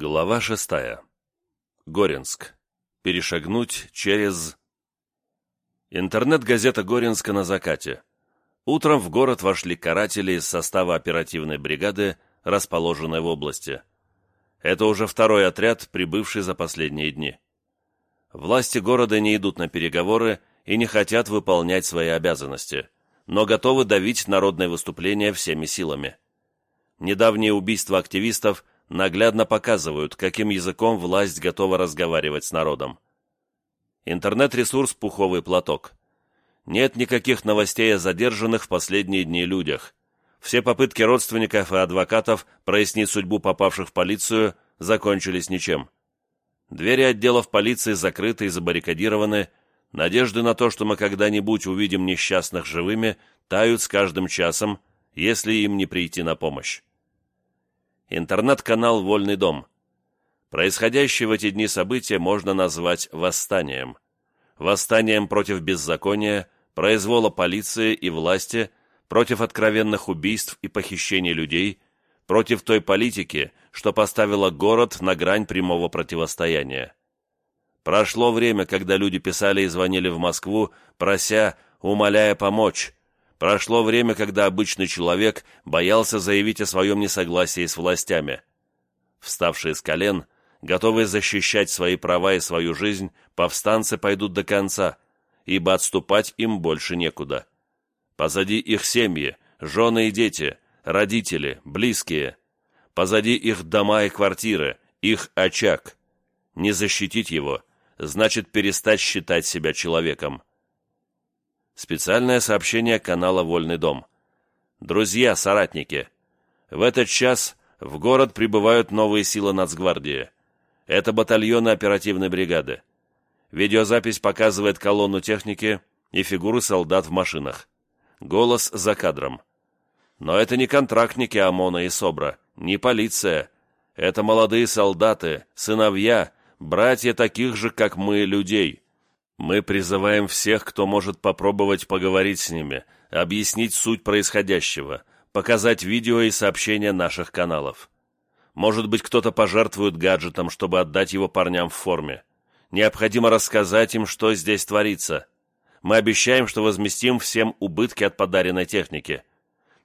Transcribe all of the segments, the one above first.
Глава шестая. Горинск. Перешагнуть через... Интернет-газета Горинска на закате. Утром в город вошли каратели из состава оперативной бригады, расположенной в области. Это уже второй отряд, прибывший за последние дни. Власти города не идут на переговоры и не хотят выполнять свои обязанности, но готовы давить народное выступление всеми силами. Недавнее убийство активистов – наглядно показывают, каким языком власть готова разговаривать с народом. Интернет-ресурс «Пуховый платок». Нет никаких новостей о задержанных в последние дни людях. Все попытки родственников и адвокатов прояснить судьбу попавших в полицию закончились ничем. Двери отделов полиции закрыты и забаррикадированы, надежды на то, что мы когда-нибудь увидим несчастных живыми, тают с каждым часом, если им не прийти на помощь интернет-канал «Вольный дом». Происходящее в эти дни события можно назвать восстанием. Восстанием против беззакония, произвола полиции и власти, против откровенных убийств и похищений людей, против той политики, что поставила город на грань прямого противостояния. Прошло время, когда люди писали и звонили в Москву, прося, умоляя помочь, Прошло время, когда обычный человек боялся заявить о своем несогласии с властями. Вставшие с колен, готовые защищать свои права и свою жизнь, повстанцы пойдут до конца, ибо отступать им больше некуда. Позади их семьи, жены и дети, родители, близкие. Позади их дома и квартиры, их очаг. Не защитить его значит перестать считать себя человеком. Специальное сообщение канала «Вольный дом». Друзья, соратники, в этот час в город прибывают новые силы Нацгвардии. Это батальоны оперативной бригады. Видеозапись показывает колонну техники и фигуры солдат в машинах. Голос за кадром. Но это не контрактники ОМОНа и СОБРа, не полиция. Это молодые солдаты, сыновья, братья таких же, как мы, людей. Мы призываем всех, кто может попробовать поговорить с ними, объяснить суть происходящего, показать видео и сообщения наших каналов. Может быть, кто-то пожертвует гаджетом, чтобы отдать его парням в форме. Необходимо рассказать им, что здесь творится. Мы обещаем, что возместим всем убытки от подаренной техники.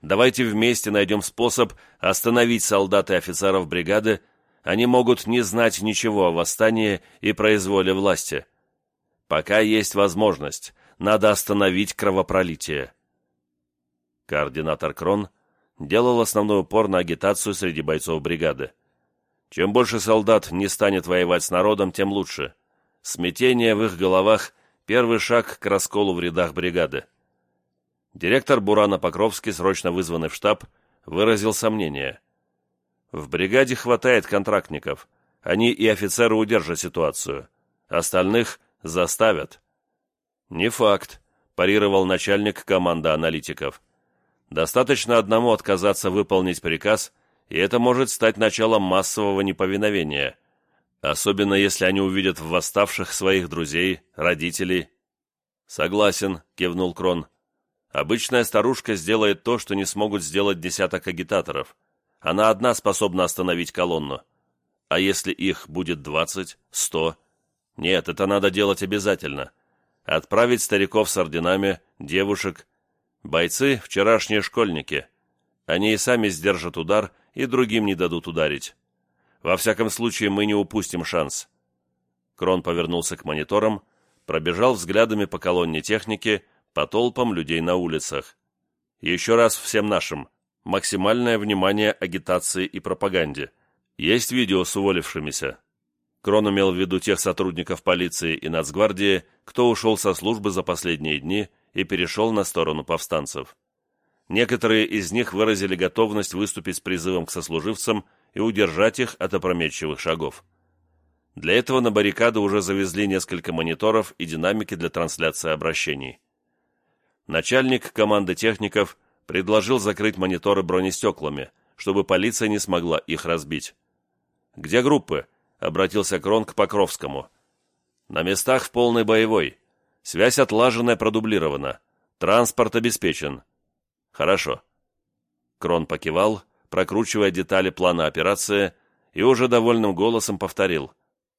Давайте вместе найдем способ остановить солдат и офицеров бригады. Они могут не знать ничего о восстании и произволе власти. Пока есть возможность, надо остановить кровопролитие. Координатор Крон делал основной упор на агитацию среди бойцов бригады. Чем больше солдат не станет воевать с народом, тем лучше. Смятение в их головах – первый шаг к расколу в рядах бригады. Директор Бурана Покровский, срочно вызванный в штаб, выразил сомнение. В бригаде хватает контрактников. Они и офицеры удержат ситуацию. Остальных Заставят. Не факт, парировал начальник команды аналитиков. Достаточно одному отказаться выполнить приказ, и это может стать началом массового неповиновения, особенно если они увидят в восставших своих друзей, родителей. Согласен, кивнул Крон. Обычная старушка сделает то, что не смогут сделать десяток агитаторов. Она одна способна остановить колонну. А если их будет двадцать, сто, нет, это надо делать обязательно. Отправить стариков с орденами, девушек. Бойцы – вчерашние школьники. Они и сами сдержат удар, и другим не дадут ударить. Во всяком случае, мы не упустим шанс. Крон повернулся к мониторам, пробежал взглядами по колонне техники, по толпам людей на улицах. Еще раз всем нашим. Максимальное внимание агитации и пропаганде. Есть видео с уволившимися. Крон имел в виду тех сотрудников полиции и нацгвардии, кто ушел со службы за последние дни и перешел на сторону повстанцев. Некоторые из них выразили готовность выступить с призывом к сослуживцам и удержать их от опрометчивых шагов. Для этого на баррикады уже завезли несколько мониторов и динамики для трансляции обращений. Начальник команды техников предложил закрыть мониторы бронестеклами, чтобы полиция не смогла их разбить. «Где группы?» Обратился Крон к Покровскому. «На местах в полной боевой. Связь отлажена и продублирована. Транспорт обеспечен». «Хорошо». Крон покивал, прокручивая детали плана операции, и уже довольным голосом повторил.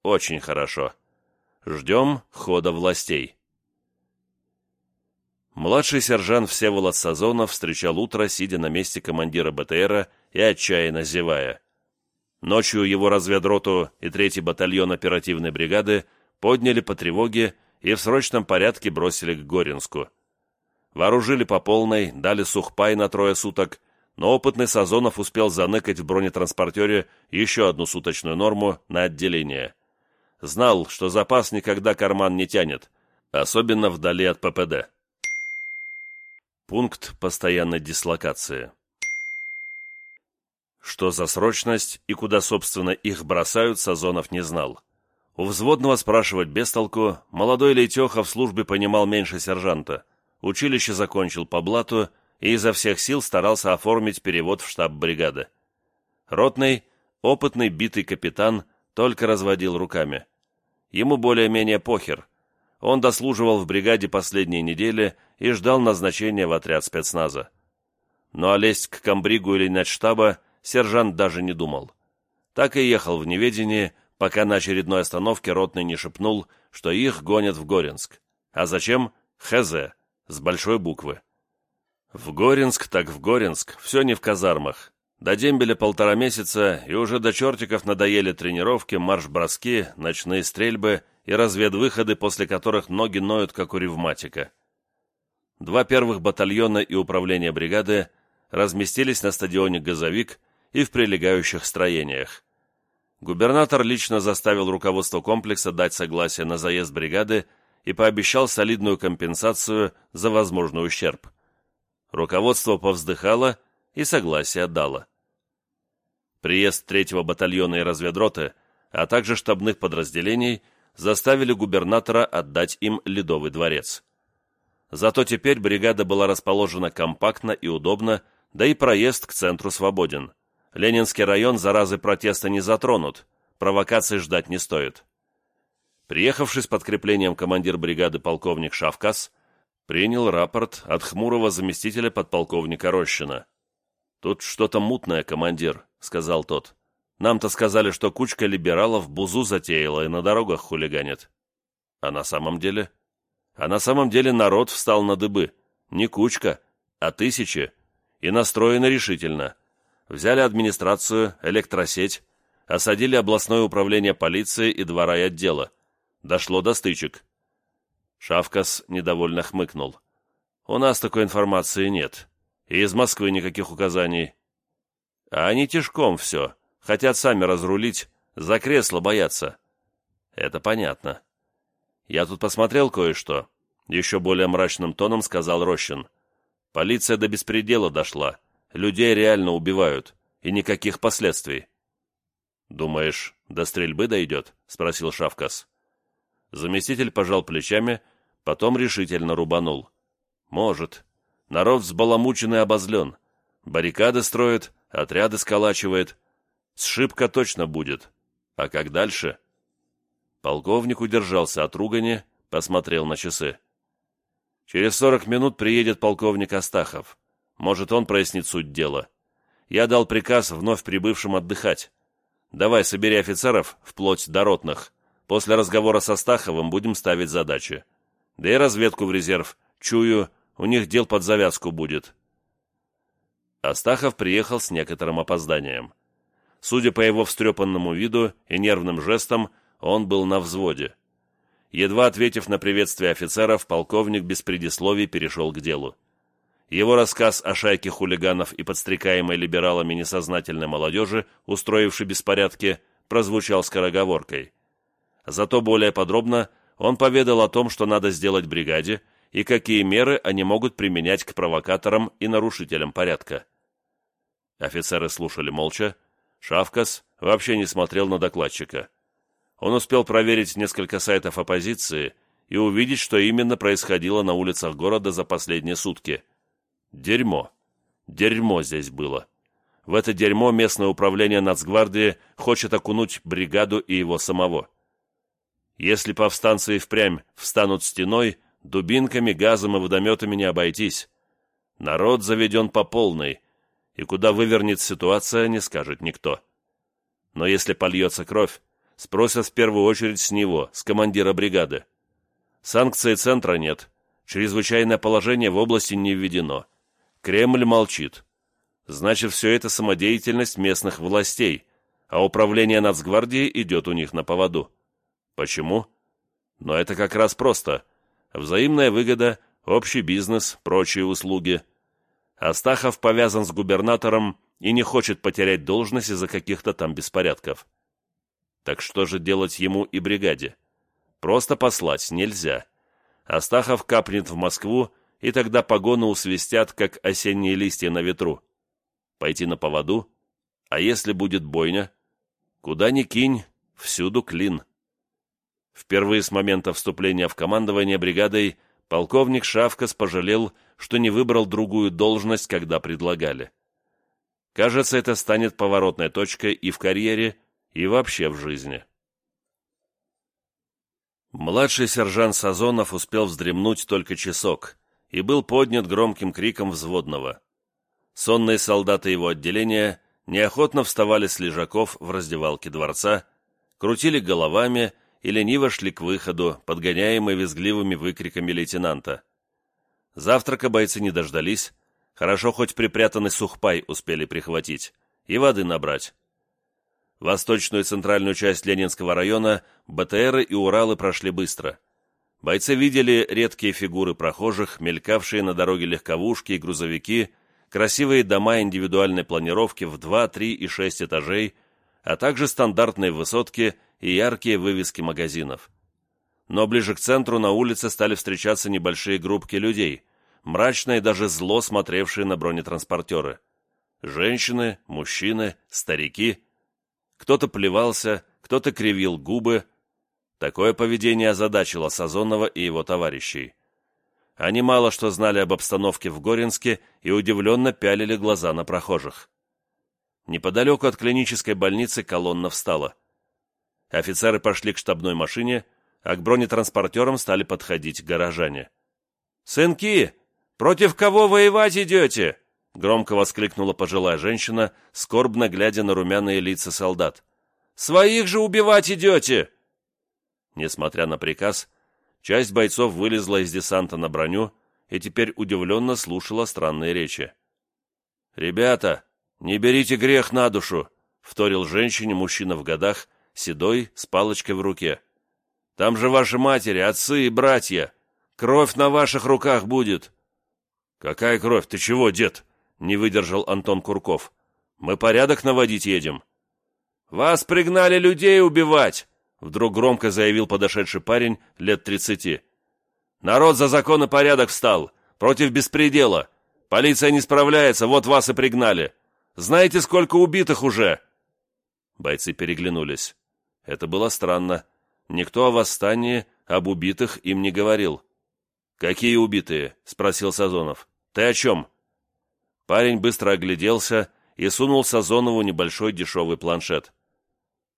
«Очень хорошо. Ждем хода властей». Младший сержант Всеволод Сазонов встречал утро, сидя на месте командира БТРа и отчаянно зевая. Ночью его разведроту и третий батальон оперативной бригады подняли по тревоге и в срочном порядке бросили к Горинску. Вооружили по полной, дали сухпай на трое суток, но опытный Сазонов успел заныкать в бронетранспортере еще одну суточную норму на отделение. Знал, что запас никогда карман не тянет, особенно вдали от ППД. Пункт постоянной дислокации. Что за срочность и куда, собственно, их бросают, Сазонов не знал. У взводного спрашивать без толку, молодой Лейтеха в службе понимал меньше сержанта. Училище закончил по блату и изо всех сил старался оформить перевод в штаб бригады. Ротный, опытный битый капитан, только разводил руками. Ему более-менее похер. Он дослуживал в бригаде последние недели и ждал назначения в отряд спецназа. Ну а лезть к комбригу или начштаба сержант даже не думал. Так и ехал в неведении, пока на очередной остановке ротный не шепнул, что их гонят в Горинск. А зачем? ХЗ, с большой буквы. В Горинск так в Горинск, все не в казармах. До дембеля полтора месяца, и уже до чертиков надоели тренировки, марш-броски, ночные стрельбы и разведвыходы, после которых ноги ноют, как у ревматика. Два первых батальона и управление бригады разместились на стадионе «Газовик» и в прилегающих строениях. Губернатор лично заставил руководство комплекса дать согласие на заезд бригады и пообещал солидную компенсацию за возможный ущерб. Руководство повздыхало и согласие дало. Приезд третьего батальона и разведроты, а также штабных подразделений заставили губернатора отдать им Ледовый дворец. Зато теперь бригада была расположена компактно и удобно, да и проезд к центру свободен. Ленинский район заразы протеста не затронут, провокаций ждать не стоит. Приехавший с подкреплением командир бригады полковник Шавкас принял рапорт от хмурого заместителя подполковника Рощина. «Тут что-то мутное, командир», — сказал тот. «Нам-то сказали, что кучка либералов бузу затеяла и на дорогах хулиганит». «А на самом деле?» А на самом деле народ встал на дыбы. Не кучка, а тысячи. И настроены решительно. Взяли администрацию, электросеть, осадили областное управление полиции и два райотдела. Дошло до стычек. Шавкас недовольно хмыкнул. «У нас такой информации нет. И из Москвы никаких указаний. А они тяжком все. Хотят сами разрулить, за кресло боятся». «Это понятно. «Я тут посмотрел кое-что», — еще более мрачным тоном сказал Рощин. «Полиция до беспредела дошла. Людей реально убивают. И никаких последствий». «Думаешь, до стрельбы дойдет?» — спросил Шавкас. Заместитель пожал плечами, потом решительно рубанул. «Может. Народ взбаламучен и обозлен. Баррикады строит, отряды сколачивает. Сшибка точно будет. А как дальше?» Полковник удержался от ругани, посмотрел на часы. «Через сорок минут приедет полковник Астахов. Может, он прояснит суть дела. Я дал приказ вновь прибывшим отдыхать. Давай, собери офицеров, вплоть до ротных. После разговора с Астаховым будем ставить задачи. Да и разведку в резерв. Чую, у них дел под завязку будет». Астахов приехал с некоторым опозданием. Судя по его встрепанному виду и нервным жестам, он был на взводе. Едва ответив на приветствие офицеров, полковник без предисловий перешел к делу. Его рассказ о шайке хулиганов и подстрекаемой либералами несознательной молодежи, устроившей беспорядки, прозвучал скороговоркой. Зато более подробно он поведал о том, что надо сделать бригаде и какие меры они могут применять к провокаторам и нарушителям порядка. Офицеры слушали молча. Шавкас вообще не смотрел на докладчика. Он успел проверить несколько сайтов оппозиции и увидеть, что именно происходило на улицах города за последние сутки. Дерьмо. Дерьмо здесь было. В это дерьмо местное управление Нацгвардии хочет окунуть бригаду и его самого. Если повстанцы и впрямь встанут стеной, дубинками, газом и водометами не обойтись. Народ заведен по полной, и куда вывернет ситуация, не скажет никто. Но если польется кровь, спросят в первую очередь с него, с командира бригады. Санкций центра нет, чрезвычайное положение в области не введено. Кремль молчит. Значит, все это самодеятельность местных властей, а управление нацгвардии идет у них на поводу. Почему? Но это как раз просто. Взаимная выгода, общий бизнес, прочие услуги. Астахов повязан с губернатором и не хочет потерять должность из-за каких-то там беспорядков. Так что же делать ему и бригаде? Просто послать нельзя. Астахов капнет в Москву, и тогда погоны усвистят, как осенние листья на ветру. Пойти на поводу? А если будет бойня? Куда ни кинь, всюду клин. Впервые с момента вступления в командование бригадой полковник Шавкас пожалел, что не выбрал другую должность, когда предлагали. Кажется, это станет поворотной точкой и в карьере, и вообще в жизни. Младший сержант Сазонов успел вздремнуть только часок и был поднят громким криком взводного. Сонные солдаты его отделения неохотно вставали с лежаков в раздевалке дворца, крутили головами и лениво шли к выходу, подгоняемые визгливыми выкриками лейтенанта. Завтрака бойцы не дождались, хорошо хоть припрятанный сухпай успели прихватить, и воды набрать. Восточную и центральную часть Ленинского района БТРы и Уралы прошли быстро. Бойцы видели редкие фигуры прохожих, мелькавшие на дороге легковушки и грузовики, красивые дома индивидуальной планировки в 2, 3 и 6 этажей, а также стандартные высотки и яркие вывески магазинов. Но ближе к центру на улице стали встречаться небольшие группки людей, мрачно и даже зло смотревшие на бронетранспортеры. Женщины, мужчины, старики. Кто-то плевался, кто-то кривил губы. Такое поведение озадачило Сазонова и его товарищей. Они мало что знали об обстановке в Горинске и удивленно пялили глаза на прохожих. Неподалеку от клинической больницы колонна встала. Офицеры пошли к штабной машине, а к бронетранспортерам стали подходить горожане. «Сынки, против кого воевать идете?» Громко воскликнула пожилая женщина, скорбно глядя на румяные лица солдат. «Своих же убивать идете!» Несмотря на приказ, часть бойцов вылезла из десанта на броню и теперь удивленно слушала странные речи. «Ребята, не берите грех на душу!» — вторил женщине мужчина в годах, седой, с палочкой в руке. «Там же ваши матери, отцы и братья. Кровь на ваших руках будет». «Какая кровь? Ты чего, дед?» — не выдержал Антон Курков. «Мы порядок наводить едем». «Вас пригнали людей убивать!» — вдруг громко заявил подошедший парень лет тридцати. «Народ за закон и порядок встал, против беспредела. Полиция не справляется, вот вас и пригнали. Знаете, сколько убитых уже?» Бойцы переглянулись. Это было странно. Никто о восстании, об убитых им не говорил. «Какие убитые?» — спросил Сазонов. «Ты о чем?» Парень быстро огляделся и сунул Сазонову небольшой дешевый планшет.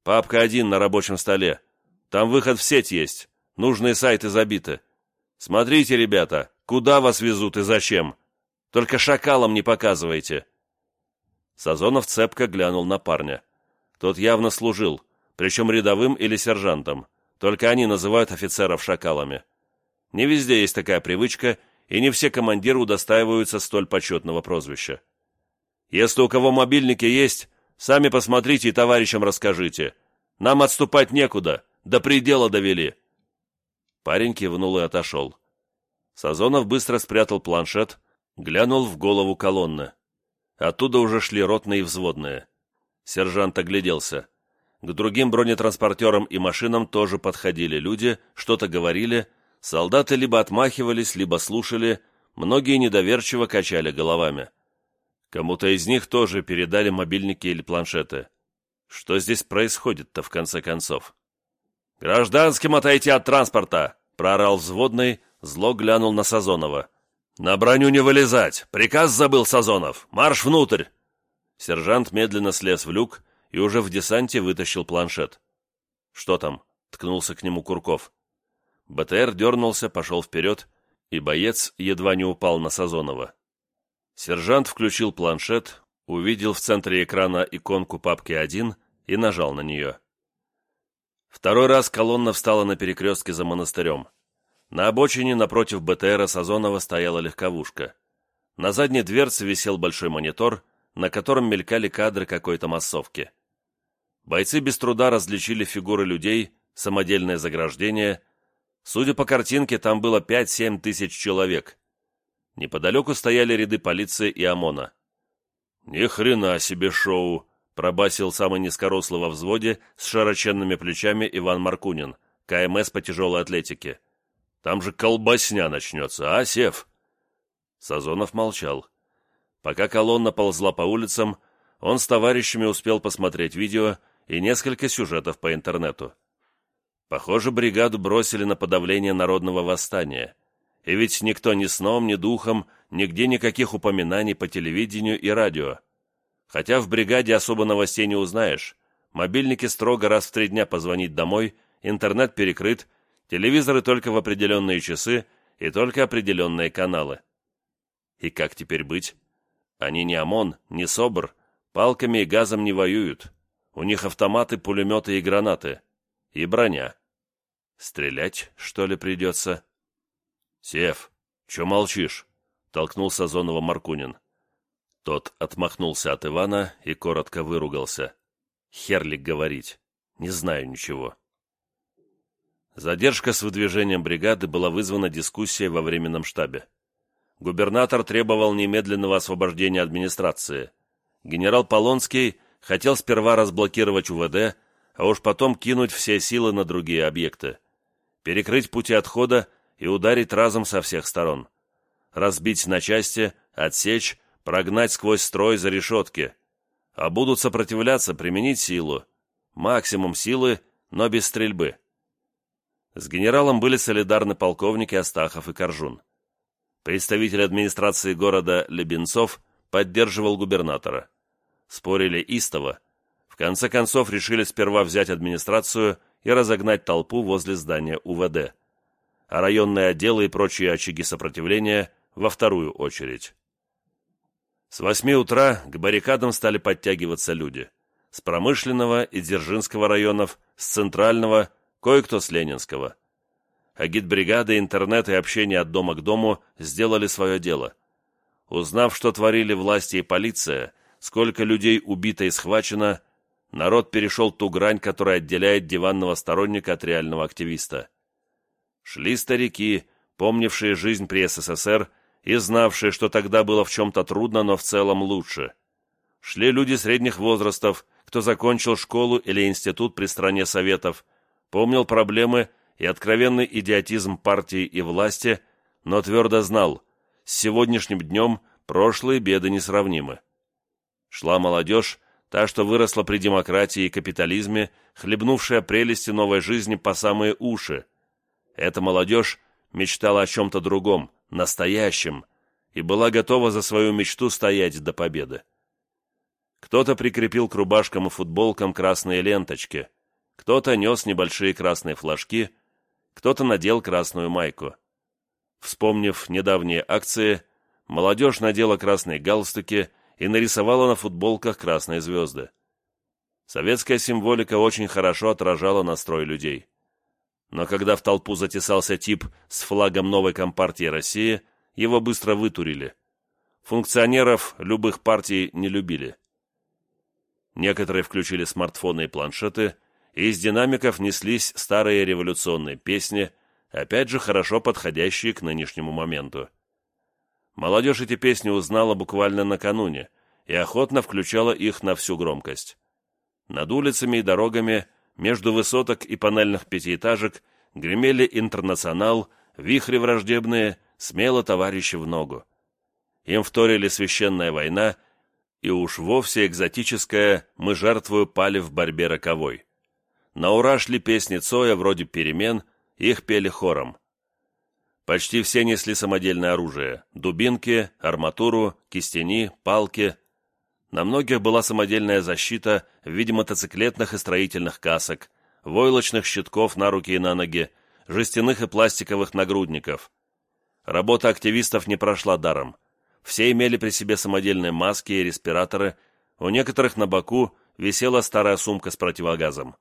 «Папка один на рабочем столе. Там выход в сеть есть. Нужные сайты забиты. Смотрите, ребята, куда вас везут и зачем. Только шакалам не показывайте». Сазонов цепко глянул на парня. Тот явно служил, причем рядовым или сержантом. Только они называют офицеров шакалами. Не везде есть такая привычка, и не все командиры удостаиваются столь почетного прозвища. Если у кого мобильники есть, сами посмотрите и товарищам расскажите. Нам отступать некуда, до предела довели». Парень кивнул и отошел. Сазонов быстро спрятал планшет, глянул в голову колонны. Оттуда уже шли ротные и взводные. Сержант огляделся. К другим бронетранспортерам и машинам тоже подходили люди, что-то говорили, солдаты либо отмахивались, либо слушали, многие недоверчиво качали головами. Кому-то из них тоже передали мобильники или планшеты. Что здесь происходит-то, в конце концов? «Гражданским отойти от транспорта!» — проорал взводный, зло глянул на Сазонова. «На броню не вылезать! Приказ забыл Сазонов! Марш внутрь!» Сержант медленно слез в люк и уже в десанте вытащил планшет. «Что там?» — ткнулся к нему Курков. БТР дернулся, пошел вперед, и боец едва не упал на Сазонова. Сержант включил планшет, увидел в центре экрана иконку папки 1 и нажал на нее. Второй раз колонна встала на перекрестке за монастырем. На обочине напротив БТРа Сазонова стояла легковушка. На задней дверце висел большой монитор, на котором мелькали кадры какой-то массовки. Бойцы без труда различили фигуры людей, самодельное заграждение. Судя по картинке, там было 5-7 тысяч человек. Неподалеку стояли ряды полиции и ОМОНа. «Ни хрена себе шоу!» — пробасил самый низкорослый во взводе с широченными плечами Иван Маркунин, КМС по тяжелой атлетике. «Там же колбасня начнется, а, Сев?» Сазонов молчал. Пока колонна ползла по улицам, он с товарищами успел посмотреть видео и несколько сюжетов по интернету. Похоже, бригаду бросили на подавление народного восстания. И ведь никто ни сном, ни духом, нигде никаких упоминаний по телевидению и радио. Хотя в бригаде особо новостей не узнаешь. Мобильники строго раз в три дня позвонить домой, интернет перекрыт, телевизоры только в определенные часы и только определенные каналы. И как теперь быть? Они не ОМОН, не СОБР, палками и газом не воюют. У них автоматы, пулеметы и гранаты. И броня. Стрелять, что ли, придется? «Сев, че молчишь?» — толкнул Сазонова Маркунин. Тот отмахнулся от Ивана и коротко выругался. «Херлик говорить. Не знаю ничего». Задержка с выдвижением бригады была вызвана дискуссией во временном штабе. Губернатор требовал немедленного освобождения администрации. Генерал Полонский хотел сперва разблокировать УВД, а уж потом кинуть все силы на другие объекты. Перекрыть пути отхода и ударить разом со всех сторон. Разбить на части, отсечь, прогнать сквозь строй за решетки. А будут сопротивляться, применить силу. Максимум силы, но без стрельбы. С генералом были солидарны полковники Астахов и Коржун. Представитель администрации города Лебенцов поддерживал губернатора. Спорили истово. В конце концов решили сперва взять администрацию и разогнать толпу возле здания УВД а районные отделы и прочие очаги сопротивления во вторую очередь. С восьми утра к баррикадам стали подтягиваться люди. С промышленного и Дзержинского районов, с центрального, кое-кто с Ленинского. Агитбригады, интернет и общение от дома к дому сделали свое дело. Узнав, что творили власти и полиция, сколько людей убито и схвачено, народ перешел ту грань, которая отделяет диванного сторонника от реального активиста. Шли старики, помнившие жизнь при СССР и знавшие, что тогда было в чем-то трудно, но в целом лучше. Шли люди средних возрастов, кто закончил школу или институт при стране Советов, помнил проблемы и откровенный идиотизм партии и власти, но твердо знал, с сегодняшним днем прошлые беды несравнимы. Шла молодежь, та, что выросла при демократии и капитализме, хлебнувшая прелести новой жизни по самые уши, эта молодежь мечтала о чем-то другом, настоящем, и была готова за свою мечту стоять до победы. Кто-то прикрепил к рубашкам и футболкам красные ленточки, кто-то нес небольшие красные флажки, кто-то надел красную майку. Вспомнив недавние акции, молодежь надела красные галстуки и нарисовала на футболках красные звезды. Советская символика очень хорошо отражала настрой людей. Но когда в толпу затесался тип с флагом новой Компартии России, его быстро вытурили. Функционеров любых партий не любили. Некоторые включили смартфоны и планшеты, и из динамиков неслись старые революционные песни, опять же хорошо подходящие к нынешнему моменту. Молодежь эти песни узнала буквально накануне и охотно включала их на всю громкость. Над улицами и дорогами между высоток и панельных пятиэтажек гремели «Интернационал», «Вихри враждебные», «Смело товарищи в ногу». Им вторили «Священная война» и уж вовсе экзотическая «Мы жертвую пали в борьбе роковой». На ура шли песни Цоя вроде «Перемен», их пели хором. Почти все несли самодельное оружие – дубинки, арматуру, кистени, палки – на многих была самодельная защита в виде мотоциклетных и строительных касок, войлочных щитков на руки и на ноги, жестяных и пластиковых нагрудников. Работа активистов не прошла даром. Все имели при себе самодельные маски и респираторы, у некоторых на боку висела старая сумка с противогазом.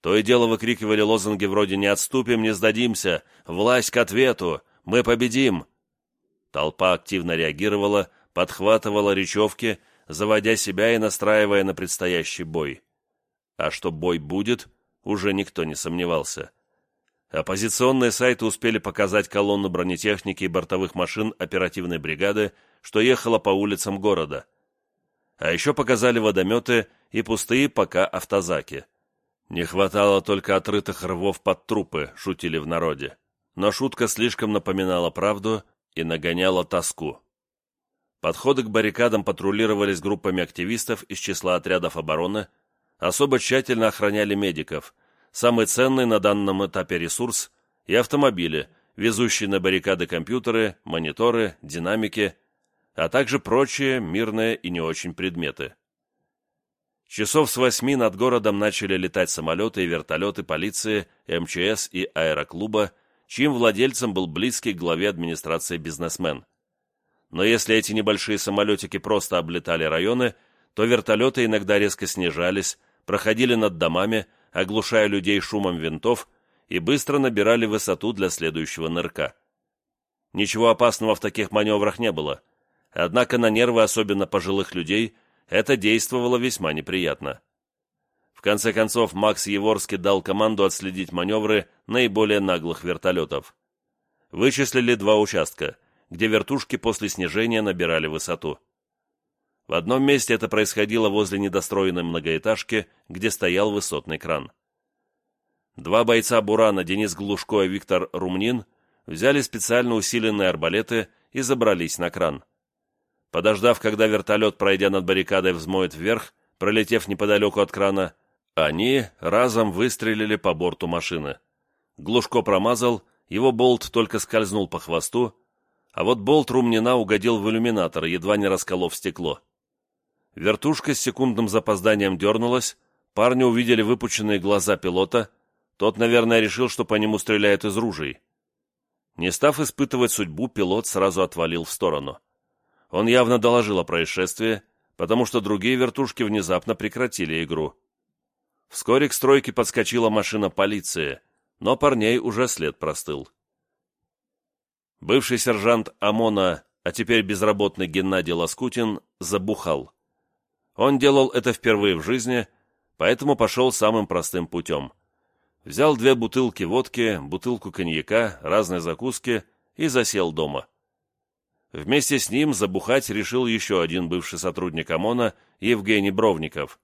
То и дело выкрикивали лозунги вроде «Не отступим, не сдадимся», «Власть к ответу», «Мы победим». Толпа активно реагировала, подхватывала речевки, заводя себя и настраивая на предстоящий бой. А что бой будет, уже никто не сомневался. Оппозиционные сайты успели показать колонну бронетехники и бортовых машин оперативной бригады, что ехала по улицам города. А еще показали водометы и пустые пока автозаки. Не хватало только отрытых рвов под трупы, шутили в народе. Но шутка слишком напоминала правду и нагоняла тоску. Подходы к баррикадам патрулировались группами активистов из числа отрядов обороны, особо тщательно охраняли медиков, самый ценный на данном этапе ресурс, и автомобили, везущие на баррикады компьютеры, мониторы, динамики, а также прочие мирные и не очень предметы. Часов с восьми над городом начали летать самолеты и вертолеты полиции, МЧС и аэроклуба, чьим владельцем был близкий к главе администрации бизнесмен. Но если эти небольшие самолетики просто облетали районы, то вертолеты иногда резко снижались, проходили над домами, оглушая людей шумом винтов и быстро набирали высоту для следующего нырка. Ничего опасного в таких маневрах не было, однако на нервы особенно пожилых людей это действовало весьма неприятно. В конце концов, Макс Еворский дал команду отследить маневры наиболее наглых вертолетов. Вычислили два участка, где вертушки после снижения набирали высоту. В одном месте это происходило возле недостроенной многоэтажки, где стоял высотный кран. Два бойца «Бурана» Денис Глушко и Виктор Румнин взяли специально усиленные арбалеты и забрались на кран. Подождав, когда вертолет, пройдя над баррикадой, взмоет вверх, пролетев неподалеку от крана, они разом выстрелили по борту машины. Глушко промазал, его болт только скользнул по хвосту, а вот болт Румнина угодил в иллюминатор, едва не расколов стекло. Вертушка с секундным запозданием дернулась, парни увидели выпученные глаза пилота, тот, наверное, решил, что по нему стреляют из ружей. Не став испытывать судьбу, пилот сразу отвалил в сторону. Он явно доложил о происшествии, потому что другие вертушки внезапно прекратили игру. Вскоре к стройке подскочила машина полиции, но парней уже след простыл. Бывший сержант ОМОНа, а теперь безработный Геннадий Лоскутин, забухал. Он делал это впервые в жизни, поэтому пошел самым простым путем. Взял две бутылки водки, бутылку коньяка, разные закуски и засел дома. Вместе с ним забухать решил еще один бывший сотрудник ОМОНа, Евгений Бровников.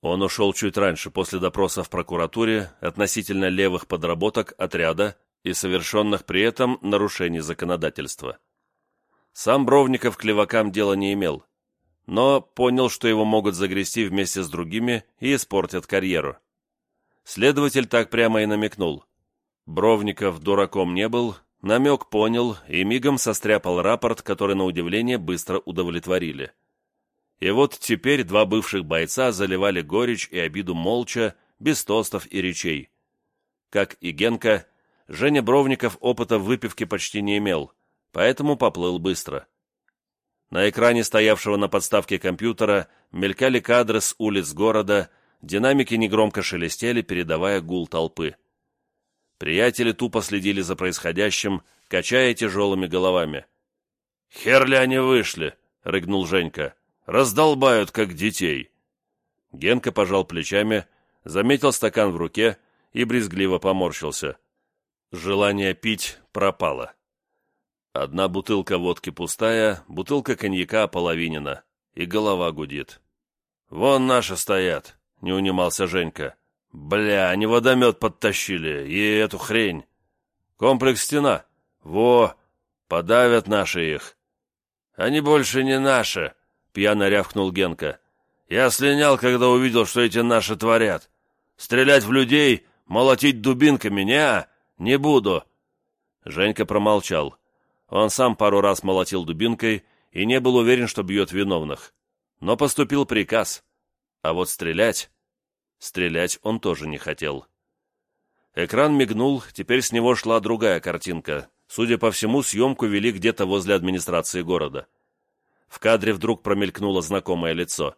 Он ушел чуть раньше после допроса в прокуратуре относительно левых подработок отряда и совершенных при этом нарушений законодательства. Сам Бровников к левакам дела не имел, но понял, что его могут загрести вместе с другими и испортят карьеру. Следователь так прямо и намекнул. Бровников дураком не был, намек понял и мигом состряпал рапорт, который, на удивление, быстро удовлетворили. И вот теперь два бывших бойца заливали горечь и обиду молча, без тостов и речей. Как и Генка, Женя Бровников опыта в выпивке почти не имел, поэтому поплыл быстро. На экране стоявшего на подставке компьютера мелькали кадры с улиц города, динамики негромко шелестели, передавая гул толпы. Приятели тупо следили за происходящим, качая тяжелыми головами. «Хер ли они вышли?» — рыгнул Женька. «Раздолбают, как детей!» Генка пожал плечами, заметил стакан в руке и брезгливо поморщился. Желание пить пропало. Одна бутылка водки пустая, бутылка коньяка половинена, и голова гудит. «Вон наши стоят», — не унимался Женька. «Бля, они водомет подтащили, и эту хрень. Комплекс стена. Во, подавят наши их». «Они больше не наши», — пьяно рявкнул Генка. «Я слинял, когда увидел, что эти наши творят. Стрелять в людей, молотить дубинками, не, не буду». Женька промолчал. Он сам пару раз молотил дубинкой и не был уверен, что бьет виновных. Но поступил приказ. А вот стрелять... Стрелять он тоже не хотел. Экран мигнул, теперь с него шла другая картинка. Судя по всему, съемку вели где-то возле администрации города. В кадре вдруг промелькнуло знакомое лицо.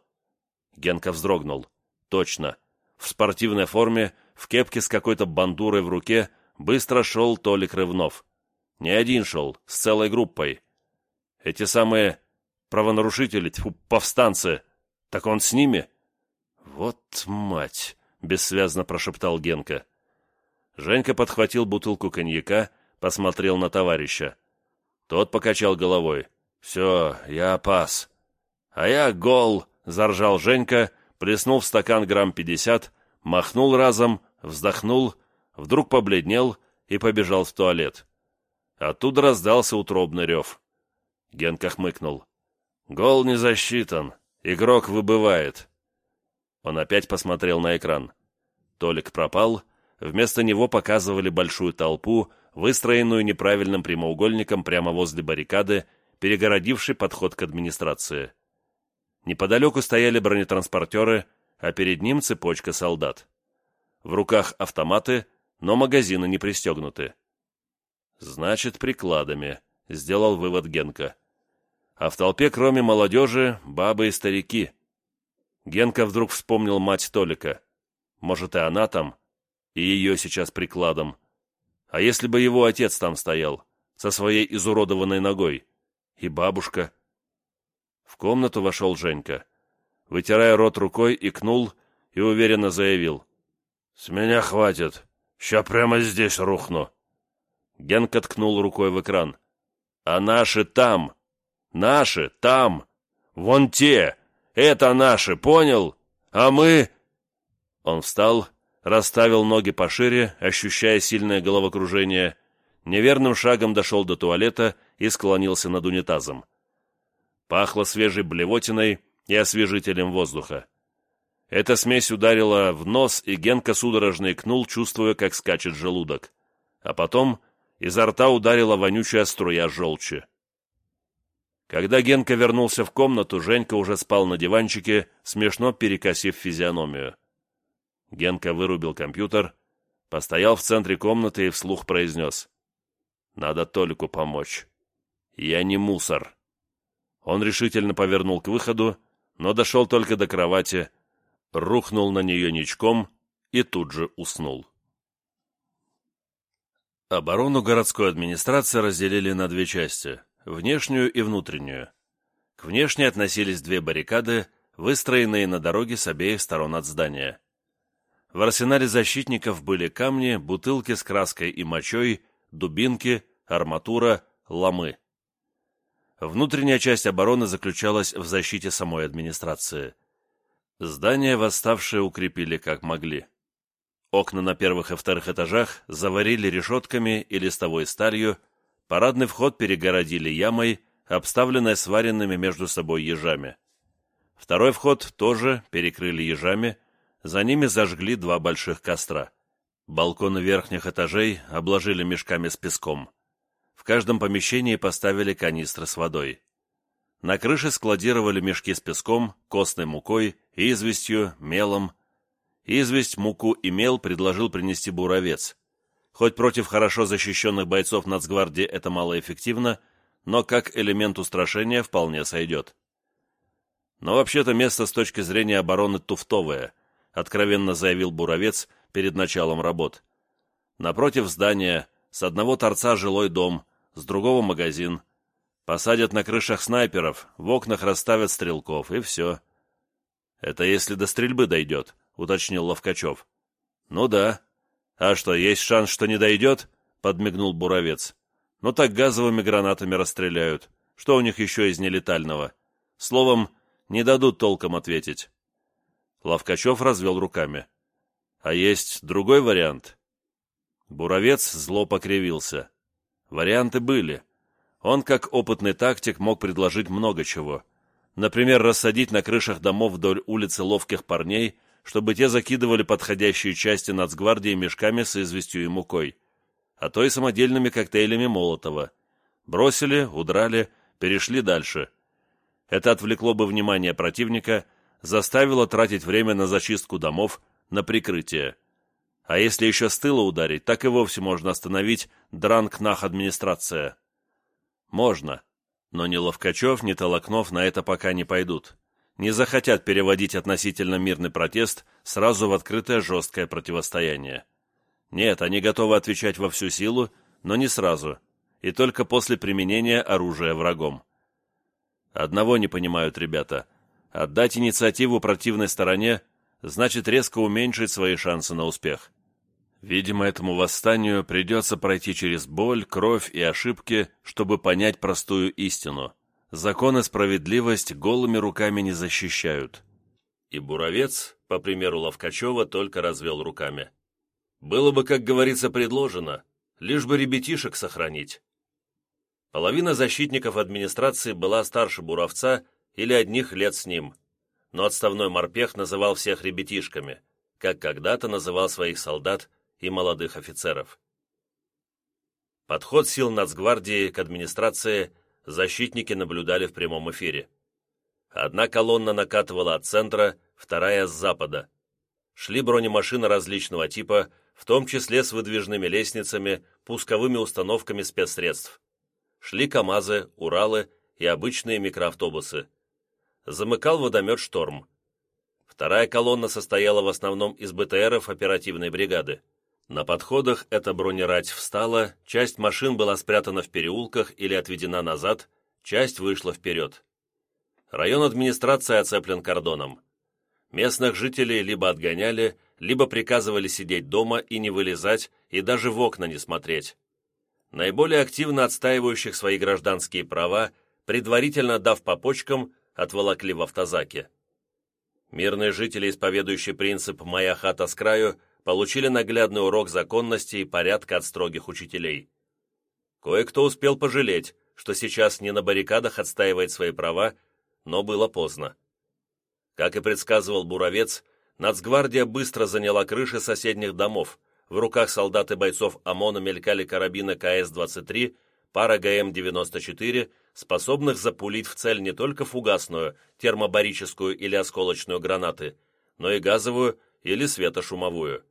Генка вздрогнул. Точно. В спортивной форме, в кепке с какой-то бандурой в руке, быстро шел Толик Рывнов. Не один шел, с целой группой. Эти самые правонарушители, тьфу, повстанцы. Так он с ними? Вот мать, бессвязно прошептал Генка. Женька подхватил бутылку коньяка, посмотрел на товарища. Тот покачал головой. «Все, я пас». «А я гол!» — заржал Женька, плеснул в стакан грамм пятьдесят, махнул разом, вздохнул, вдруг побледнел и побежал в туалет. Оттуда раздался утробный рев. Генка хмыкнул. «Гол не засчитан. Игрок выбывает». Он опять посмотрел на экран. Толик пропал, вместо него показывали большую толпу, выстроенную неправильным прямоугольником прямо возле баррикады, перегородившей подход к администрации. Неподалеку стояли бронетранспортеры, а перед ним цепочка солдат. В руках автоматы, но магазины не пристегнуты. «Значит, прикладами», — сделал вывод Генка. А в толпе, кроме молодежи, бабы и старики. Генка вдруг вспомнил мать Толика. Может, и она там, и ее сейчас прикладом. А если бы его отец там стоял, со своей изуродованной ногой? И бабушка? В комнату вошел Женька. Вытирая рот рукой, икнул и уверенно заявил. «С меня хватит. Ща прямо здесь рухну». Генка ткнул рукой в экран. «А наши там! Наши там! Вон те! Это наши, понял? А мы...» Он встал, расставил ноги пошире, ощущая сильное головокружение, неверным шагом дошел до туалета и склонился над унитазом. Пахло свежей блевотиной и освежителем воздуха. Эта смесь ударила в нос, и Генка судорожно икнул, чувствуя, как скачет желудок. А потом изо рта ударила вонючая струя желчи. Когда Генка вернулся в комнату, Женька уже спал на диванчике, смешно перекосив физиономию. Генка вырубил компьютер, постоял в центре комнаты и вслух произнес. «Надо Толику помочь. Я не мусор». Он решительно повернул к выходу, но дошел только до кровати, рухнул на нее ничком и тут же уснул. Оборону городской администрации разделили на две части – внешнюю и внутреннюю. К внешней относились две баррикады, выстроенные на дороге с обеих сторон от здания. В арсенале защитников были камни, бутылки с краской и мочой, дубинки, арматура, ломы. Внутренняя часть обороны заключалась в защите самой администрации. Здание восставшие укрепили как могли. Окна на первых и вторых этажах заварили решетками и листовой сталью, парадный вход перегородили ямой, обставленной сваренными между собой ежами. Второй вход тоже перекрыли ежами, за ними зажгли два больших костра. Балконы верхних этажей обложили мешками с песком. В каждом помещении поставили канистры с водой. На крыше складировали мешки с песком, костной мукой, известью, мелом. Известь, муку и мел предложил принести буровец. Хоть против хорошо защищенных бойцов нацгвардии это малоэффективно, но как элемент устрашения вполне сойдет. Но вообще-то место с точки зрения обороны туфтовое – откровенно заявил Буровец перед началом работ. Напротив здания, с одного торца жилой дом, с другого магазин. Посадят на крышах снайперов, в окнах расставят стрелков, и все. «Это если до стрельбы дойдет», — уточнил Ловкачев. «Ну да. А что, есть шанс, что не дойдет?» — подмигнул Буровец. «Ну так газовыми гранатами расстреляют. Что у них еще из нелетального? Словом, не дадут толком ответить». Ловкачев развел руками. «А есть другой вариант?» Буровец зло покривился. Варианты были. Он, как опытный тактик, мог предложить много чего. Например, рассадить на крышах домов вдоль улицы ловких парней, чтобы те закидывали подходящие части нацгвардии мешками с известью и мукой, а то и самодельными коктейлями Молотова. Бросили, удрали, перешли дальше. Это отвлекло бы внимание противника – заставило тратить время на зачистку домов, на прикрытие. А если еще с тыла ударить, так и вовсе можно остановить дранг-нах администрация. Можно, но ни Ловкачев, ни Толокнов на это пока не пойдут. не захотят переводить относительно мирный протест сразу в открытое жесткое противостояние. Нет, они готовы отвечать во всю силу, но не сразу, и только после применения оружия врагом. Одного не понимают ребята. Отдать инициативу противной стороне значит резко уменьшить свои шансы на успех. Видимо, этому восстанию придется пройти через боль, кровь и ошибки, чтобы понять простую истину. Закон и справедливость голыми руками не защищают. И Буровец, по примеру Ловкачева, только развел руками. Было бы, как говорится, предложено, лишь бы ребятишек сохранить. Половина защитников администрации была старше Буровца или одних лет с ним, но отставной морпех называл всех ребятишками, как когда-то называл своих солдат и молодых офицеров. Подход сил нацгвардии к администрации защитники наблюдали в прямом эфире. Одна колонна накатывала от центра, вторая с запада. Шли бронемашины различного типа, в том числе с выдвижными лестницами, пусковыми установками спецсредств шли КАМАЗы, Уралы и обычные микроавтобусы. Замыкал водомет «Шторм». Вторая колонна состояла в основном из БТРов оперативной бригады. На подходах эта бронерать встала, часть машин была спрятана в переулках или отведена назад, часть вышла вперед. Район администрации оцеплен кордоном. Местных жителей либо отгоняли, либо приказывали сидеть дома и не вылезать, и даже в окна не смотреть наиболее активно отстаивающих свои гражданские права, предварительно дав по почкам, отволокли в автозаке. Мирные жители, исповедующие принцип «моя хата с краю», получили наглядный урок законности и порядка от строгих учителей. Кое-кто успел пожалеть, что сейчас не на баррикадах отстаивает свои права, но было поздно. Как и предсказывал Буровец, Нацгвардия быстро заняла крыши соседних домов, в руках солдат и бойцов ОМОНа мелькали карабины КС-23, пара ГМ-94, способных запулить в цель не только фугасную, термобарическую или осколочную гранаты, но и газовую или светошумовую.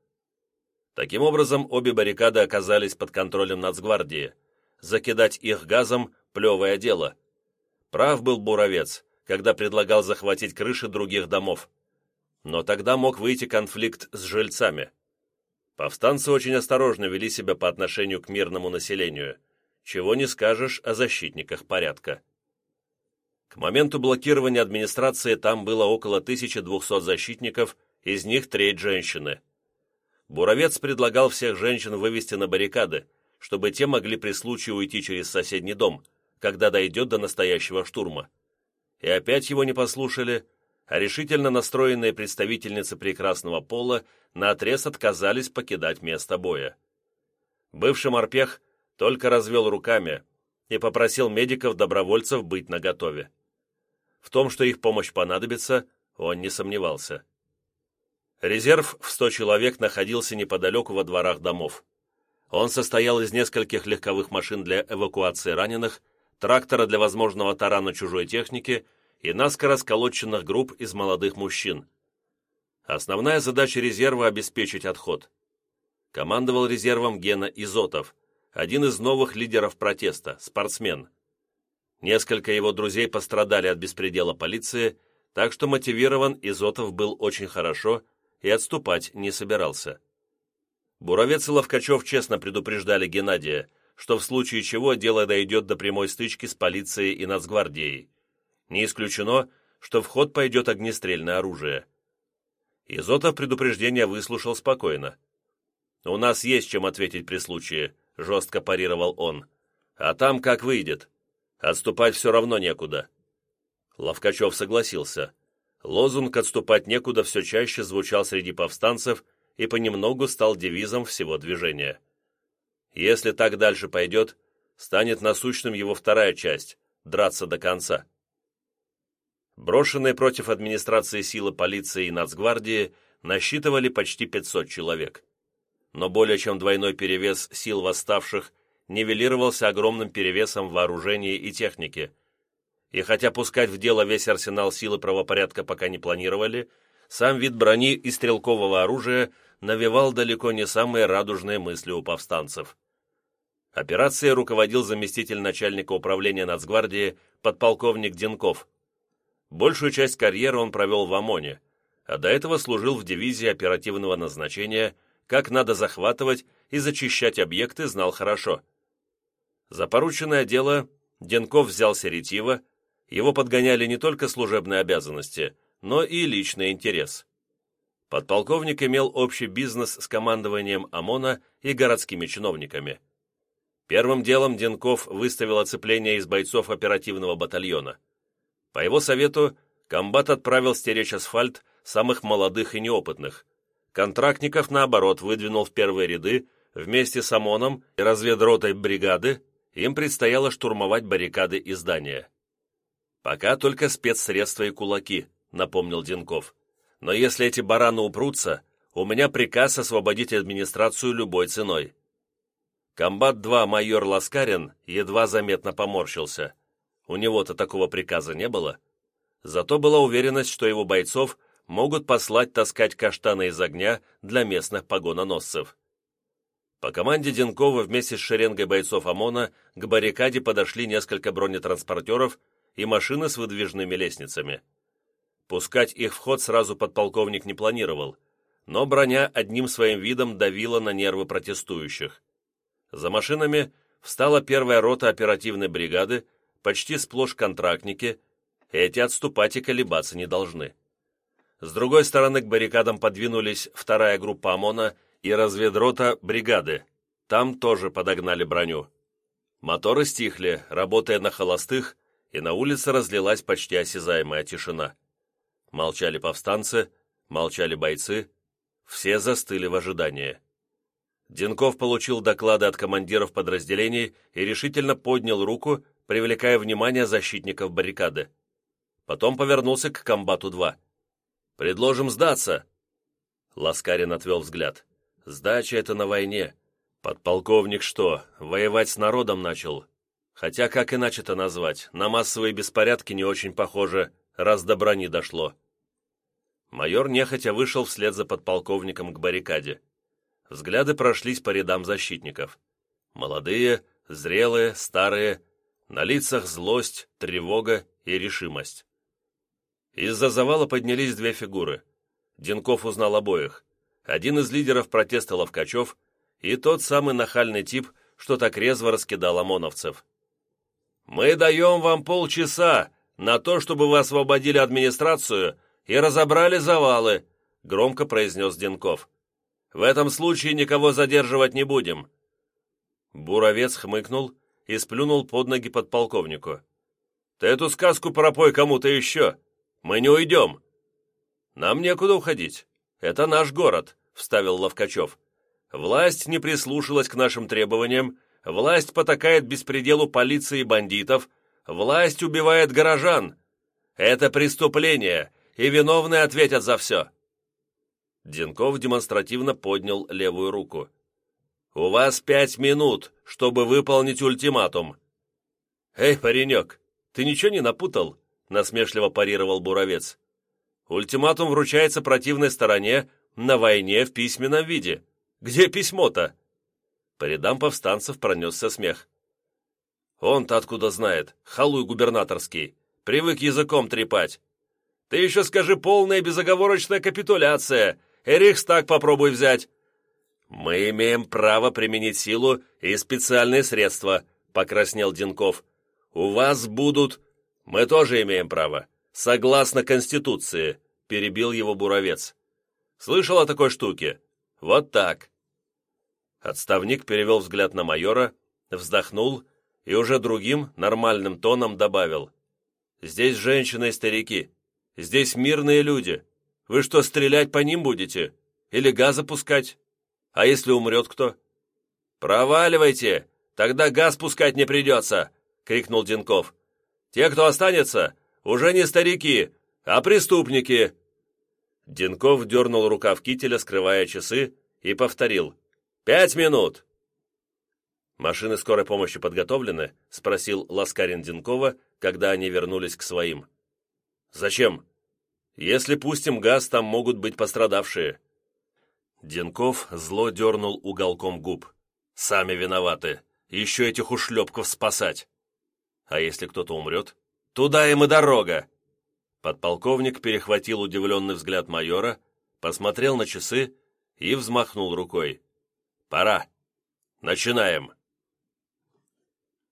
Таким образом, обе баррикады оказались под контролем нацгвардии. Закидать их газом – плевое дело. Прав был Буровец, когда предлагал захватить крыши других домов. Но тогда мог выйти конфликт с жильцами. Повстанцы очень осторожно вели себя по отношению к мирному населению, чего не скажешь о защитниках порядка. К моменту блокирования администрации там было около 1200 защитников, из них треть женщины. Буровец предлагал всех женщин вывести на баррикады, чтобы те могли при случае уйти через соседний дом, когда дойдет до настоящего штурма. И опять его не послушали – а решительно настроенные представительницы прекрасного пола наотрез отказались покидать место боя. Бывший морпех только развел руками и попросил медиков-добровольцев быть наготове. В том, что их помощь понадобится, он не сомневался. Резерв в 100 человек находился неподалеку во дворах домов. Он состоял из нескольких легковых машин для эвакуации раненых, трактора для возможного тарана чужой техники – и наскоро сколоченных групп из молодых мужчин. Основная задача резерва – обеспечить отход. Командовал резервом Гена Изотов, один из новых лидеров протеста, спортсмен. Несколько его друзей пострадали от беспредела полиции, так что мотивирован Изотов был очень хорошо и отступать не собирался. Буровец и Ловкачев честно предупреждали Геннадия, что в случае чего дело дойдет до прямой стычки с полицией и нацгвардией. Не исключено, что в ход пойдет огнестрельное оружие. Изотов предупреждение выслушал спокойно. «У нас есть чем ответить при случае», — жестко парировал он. «А там как выйдет. Отступать все равно некуда». Ловкачев согласился. Лозунг «отступать некуда» все чаще звучал среди повстанцев и понемногу стал девизом всего движения. Если так дальше пойдет, станет насущным его вторая часть — драться до конца. Брошенные против администрации силы полиции и нацгвардии насчитывали почти 500 человек. Но более чем двойной перевес сил восставших нивелировался огромным перевесом вооружения и техники. И хотя пускать в дело весь арсенал силы правопорядка пока не планировали, сам вид брони и стрелкового оружия навевал далеко не самые радужные мысли у повстанцев. Операцией руководил заместитель начальника управления нацгвардии подполковник Денков – Большую часть карьеры он провел в ОМОНе, а до этого служил в дивизии оперативного назначения, как надо захватывать и зачищать объекты знал хорошо. За порученное дело Денков взялся ретиво, его подгоняли не только служебные обязанности, но и личный интерес. Подполковник имел общий бизнес с командованием ОМОНа и городскими чиновниками. Первым делом Денков выставил оцепление из бойцов оперативного батальона. По его совету, комбат отправил стеречь асфальт самых молодых и неопытных. Контрактников, наоборот, выдвинул в первые ряды, вместе с ОМОНом и разведротой бригады им предстояло штурмовать баррикады и здания. «Пока только спецсредства и кулаки», — напомнил Денков. «Но если эти бараны упрутся, у меня приказ освободить администрацию любой ценой». Комбат-2 майор Ласкарин едва заметно поморщился. У него-то такого приказа не было. Зато была уверенность, что его бойцов могут послать таскать каштаны из огня для местных погононосцев. По команде Денкова вместе с шеренгой бойцов ОМОНа к баррикаде подошли несколько бронетранспортеров и машины с выдвижными лестницами. Пускать их в ход сразу подполковник не планировал, но броня одним своим видом давила на нервы протестующих. За машинами встала первая рота оперативной бригады, почти сплошь контрактники, эти отступать и колебаться не должны. С другой стороны к баррикадам подвинулись вторая группа ОМОНа и разведрота бригады. Там тоже подогнали броню. Моторы стихли, работая на холостых, и на улице разлилась почти осязаемая тишина. Молчали повстанцы, молчали бойцы, все застыли в ожидании. Денков получил доклады от командиров подразделений и решительно поднял руку, привлекая внимание защитников баррикады. Потом повернулся к комбату-2. Предложим сдаться!» Ласкарин отвел взгляд. «Сдача — это на войне. Подполковник что, воевать с народом начал? Хотя как иначе-то назвать? На массовые беспорядки не очень похоже, раз до брони дошло». Майор нехотя вышел вслед за подполковником к баррикаде. Взгляды прошлись по рядам защитников. Молодые, зрелые, старые, на лицах злость, тревога и решимость. Из-за завала поднялись две фигуры. Денков узнал обоих. Один из лидеров протеста Ловкачев и тот самый нахальный тип, что так резво раскидал ОМОНовцев. «Мы даем вам полчаса на то, чтобы вы освободили администрацию и разобрали завалы», громко произнес Денков. «В этом случае никого задерживать не будем». Буровец хмыкнул и сплюнул под ноги подполковнику. «Ты эту сказку пропой кому-то еще!» Мы не уйдем!» «Нам некуда уходить. Это наш город», — вставил Ловкачев. «Власть не прислушалась к нашим требованиям, власть потакает беспределу полиции и бандитов, власть убивает горожан. Это преступление, и виновные ответят за все». Денков демонстративно поднял левую руку. «У вас пять минут, чтобы выполнить ультиматум». «Эй, паренек, ты ничего не напутал?» насмешливо парировал Буровец. «Ультиматум вручается противной стороне на войне в письменном виде. Где письмо-то?» По рядам повстанцев пронесся смех. «Он-то откуда знает, халуй губернаторский, привык языком трепать. Ты еще скажи полная безоговорочная капитуляция, Эрихстаг попробуй взять». «Мы имеем право применить силу и специальные средства», — покраснел Динков. «У вас будут «Мы тоже имеем право. Согласно Конституции», — перебил его Буровец. «Слышал о такой штуке? Вот так». Отставник перевел взгляд на майора, вздохнул и уже другим, нормальным тоном добавил. «Здесь женщины и старики. Здесь мирные люди. Вы что, стрелять по ним будете? Или газ пускать? А если умрет кто?» «Проваливайте! Тогда газ пускать не придется!» — крикнул Динков. Те, кто останется, уже не старики, а преступники!» Динков дернул рукав кителя, скрывая часы, и повторил. «Пять минут!» «Машины скорой помощи подготовлены?» — спросил Ласкарин Динкова, когда они вернулись к своим. «Зачем? Если пустим газ, там могут быть пострадавшие». Динков зло дернул уголком губ. «Сами виноваты. Еще этих ушлепков спасать!» А если кто-то умрет? Туда им и дорога!» Подполковник перехватил удивленный взгляд майора, посмотрел на часы и взмахнул рукой. «Пора. Начинаем!»